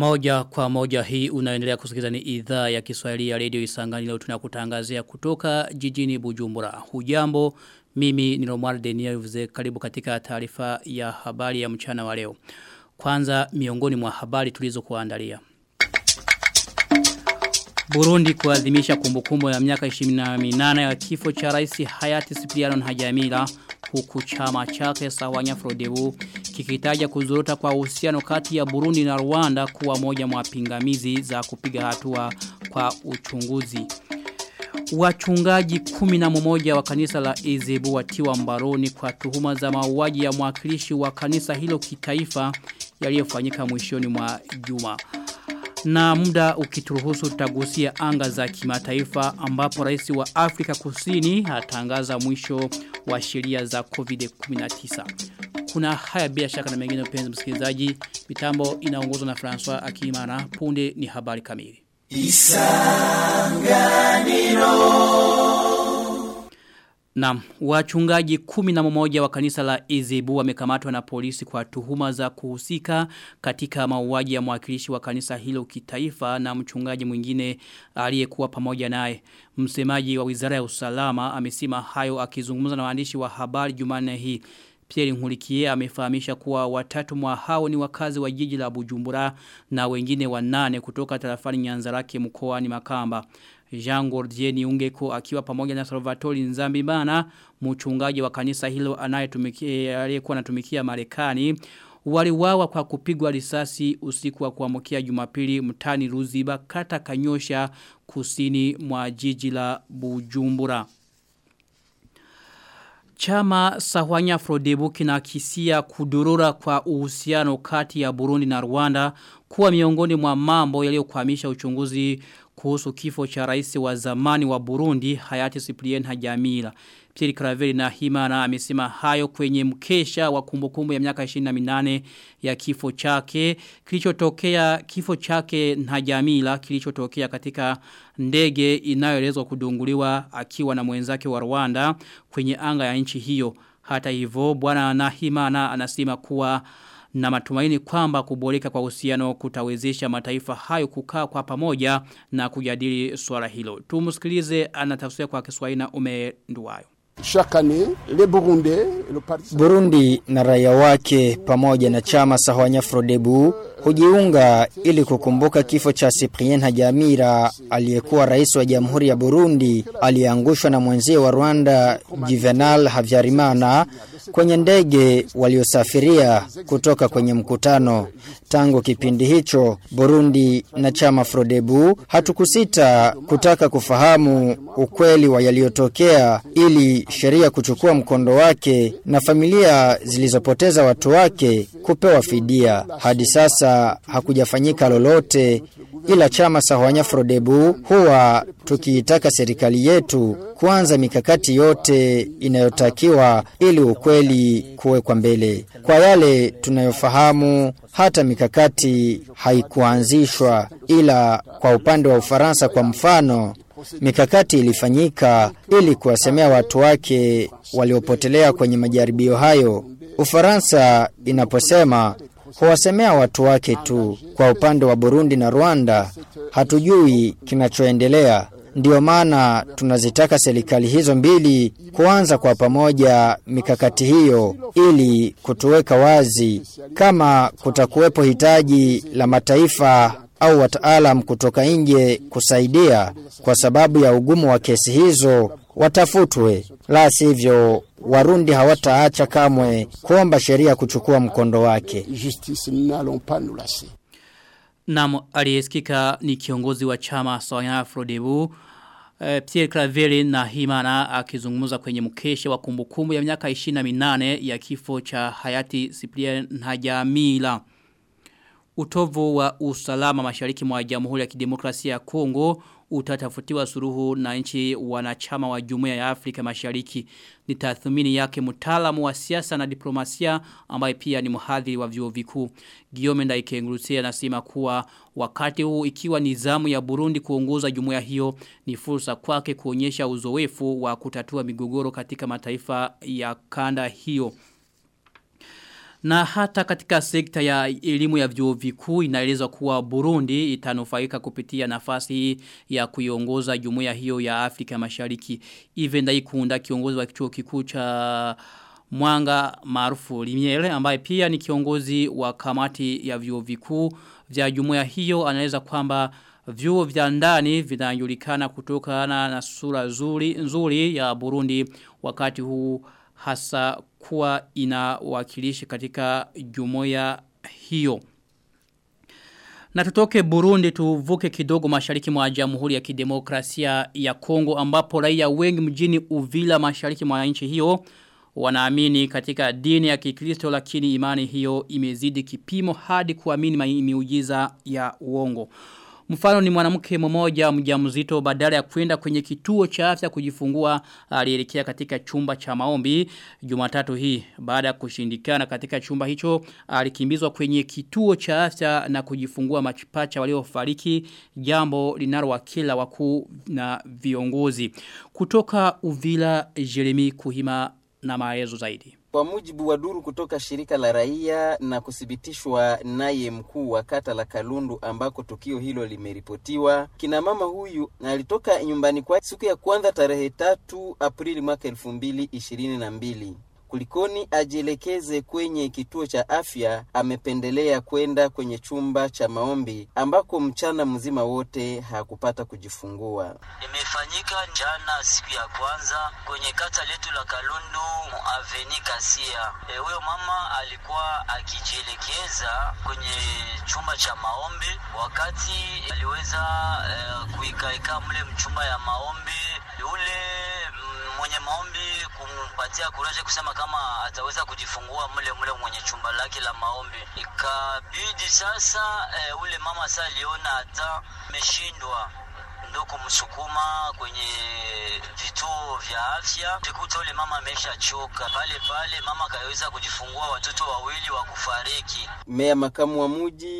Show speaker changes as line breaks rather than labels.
Moja kwa moja hii unaendelea kusikiza ni idhaa ya Kiswahili ya Radio Isangani leo tunakutangazia kutoka jijini Bujumbura. Hujambo, mimi ni Romar Denia Yuvuze karibu katika taarifa ya habari ya mchana wa leo. Kwanza miongoni mwa habari tulizokuandalia. Burundi kuadhimisha kumbukumbu ya miaka 28 ya kifo cha rais hayati Cipriano Nhajamila huku chama chake Sawanya Frodebu kikitaja kuzorota kwa uhusiano kati ya Burundi na Rwanda kuwa moja mwa pingamizi za kupiga hatua kwa uchunguzi. Wachungaji kumi na mmoja wa kanisa la Ezebu watiwa mbaroni kwa tuhuma za mauaji ya mwakilishi wa kanisa hilo kitaifa yaliyofanyika mwishoni mwa juma. Na muda ukituruhusu tutagusia anga za kimataifa ambapo rais wa Afrika Kusini atangaza mwisho wa sheria za COVID-19. Kuna haya bila shaka na mengine mpenzi msikilizaji. Mitambo inaongozwa na François Akimana. Punde ni habari kamili. Isanganiro Naam, wachungaji kumi na mmoja wa kanisa la Izibu wamekamatwa na polisi kwa tuhuma za kuhusika katika mauaji ya mwakilishi wa kanisa hilo kitaifa na mchungaji mwingine aliyekuwa pamoja naye. Msemaji wa Wizara ya Usalama amesema hayo akizungumza na waandishi wa habari Jumanne hii. Pierre Nkurikiye amefahamisha kuwa watatu mwa hao ni wakazi wa jiji la Bujumbura na wengine wanane kutoka tarafani nyanza rake mkoa ni Makamba. Jean Gordier ni ungeko akiwa pamoja na Salvatore Nzambimana mchungaji wa kanisa hilo anayetumikia aliyekuwa anatumikia Marekani waliwawa kwa kupigwa risasi usiku wa kuamkia Jumapili mtani Ruziba kata Kanyosha kusini mwa jiji la Bujumbura. Chama Sahwanya Frodebu kinakisia kudurura kwa uhusiano kati ya Burundi na Rwanda kuwa miongoni mwa mambo yaliyokwamisha uchunguzi kuhusu kifo cha rais wa zamani wa Burundi hayati Cyprien Hajamila. Pierre Craveri na Himana amesema hayo kwenye mkesha wa kumbukumbu ya miaka 28 ya kifo chake kilichotokea kifo chake na Jamila kilichotokea katika ndege inayoelezwa kudunguliwa akiwa na mwenzake wa Rwanda kwenye anga ya nchi hiyo. Hata hivyo bwana Nahimana anasema kuwa na matumaini kwamba kuboreka kwa uhusiano kutawezesha mataifa hayo kukaa kwa pamoja na kujadili swala hilo. Tumusikilize anatafsiri kwa Kiswahili na umenduayo.
Burundi na raia wake pamoja na chama Sahwanya Frodebu hujiunga ili kukumbuka kifo cha Cyprien Hajamira aliyekuwa rais wa Jamhuri ya Burundi aliyeangushwa na mwenzie wa Rwanda Juvenal Havyarimana kwenye ndege waliosafiria kutoka kwenye mkutano. Tangu kipindi hicho, Burundi na chama Frodebu hatukusita kutaka kufahamu ukweli wa yaliyotokea ili sheria kuchukua mkondo wake na familia zilizopoteza watu wake kupewa fidia. Hadi sasa hakujafanyika lolote ila chama Sahwanya Frodebu huwa tukiitaka serikali yetu kuanza mikakati yote inayotakiwa ili ukweli kuwekwa mbele. Kwa yale tunayofahamu hata mikakati haikuanzishwa ila kwa upande wa Ufaransa kwa mfano mikakati ilifanyika ili kuwasemea watu wake waliopotelea kwenye majaribio hayo. Ufaransa inaposema huwasemea watu wake tu. Kwa upande wa Burundi na Rwanda hatujui kinachoendelea. Ndiyo maana tunazitaka serikali hizo mbili kuanza kwa pamoja mikakati hiyo ili kutuweka wazi kama kutakuwepo hitaji la mataifa au wataalam kutoka nje kusaidia kwa sababu ya ugumu wa kesi hizo watafutwe. La sivyo Warundi hawataacha kamwe kuomba sheria kuchukua mkondo wake.
Namo aliyesikika ni kiongozi wa chama Soya Afrodebu e, Pierre Claveri na Himana akizungumza kwenye mkeshe wa kumbukumbu ya miaka 28 ya kifo cha hayati Cyprien Ntajamila Utovu wa usalama mashariki mwa Jamhuri ya Kidemokrasia ya Kongo utatafutiwa suruhu na nchi wanachama wa Jumuiya ya Afrika Mashariki. Ni tathmini yake mtaalamu wa siasa na diplomasia ambaye pia ni mhadhiri wa vyuo vikuu. Guillaume Ndaikengurusia anasema kuwa wakati huu ikiwa nizamu ya Burundi kuongoza jumuiya hiyo ni fursa kwake kuonyesha uzoefu wa kutatua migogoro katika mataifa ya kanda hiyo. Na hata katika sekta ya elimu ya vyuo vikuu inaelezwa kuwa Burundi itanufaika kupitia nafasi ya kuiongoza jumuiya hiyo ya Afrika Mashariki. Even dai kuunda kiongozi wa kituo kikuu cha Mwanga maarufu Limiere ambaye pia ni kiongozi wa kamati ya vyuo vikuu vya jumuiya hiyo anaeleza kwamba vyuo vya ndani vinajulikana kutokana na sura nzuri nzuri ya Burundi wakati huu hasa kuwa inawakilishi katika jumuiya hiyo. Na tutoke Burundi tuvuke kidogo mashariki mwa Jamhuri ya Kidemokrasia ya Kongo ambapo raia wengi mjini Uvila mashariki mwa nchi hiyo wanaamini katika dini ya Kikristo lakini imani hiyo imezidi kipimo hadi kuamini miujiza ya uongo. Mfano ni mwanamke mmoja mjamzito badala ya kwenda kwenye kituo cha afya kujifungua alielekea katika chumba cha maombi Jumatatu hii. Baada ya kushindikana katika chumba hicho alikimbizwa kwenye kituo cha afya na kujifungua machipacha waliofariki jambo linalowakila wakuu na viongozi. Kutoka Uvila Jeremy Kuhima na maelezo zaidi.
Kwa mujibu wa duru kutoka shirika la raia na kuthibitishwa naye mkuu wa kata la Kalundu ambako tukio hilo limeripotiwa, kina mama huyu alitoka nyumbani kwake siku ya kwanza tarehe tatu Aprili mwaka elfu mbili ishirini na mbili kulikoni ajielekeze kwenye kituo cha afya, amependelea kwenda kwenye chumba cha maombi ambako mchana mzima wote hakupata kujifungua.
Imefanyika jana siku ya kwanza kwenye kata letu la Kalundu aveni Kasia. Huyo e, mama alikuwa akijielekeza kwenye chumba cha maombi, wakati aliweza e, kuikaika mle mchumba ya maombi yule maombi kumpatia kuraje kusema kama ataweza kujifungua mle mle mwenye chumba lake la maombi. Ikabidi sasa e, ule mama sasa aliona hata ameshindwa ndo kumsukuma kwenye vituo vya afya. Tikuta ule mama ameshachoka pale pale, mama kaweza kujifungua watoto wawili wa kufariki.
Meya makamu wa muji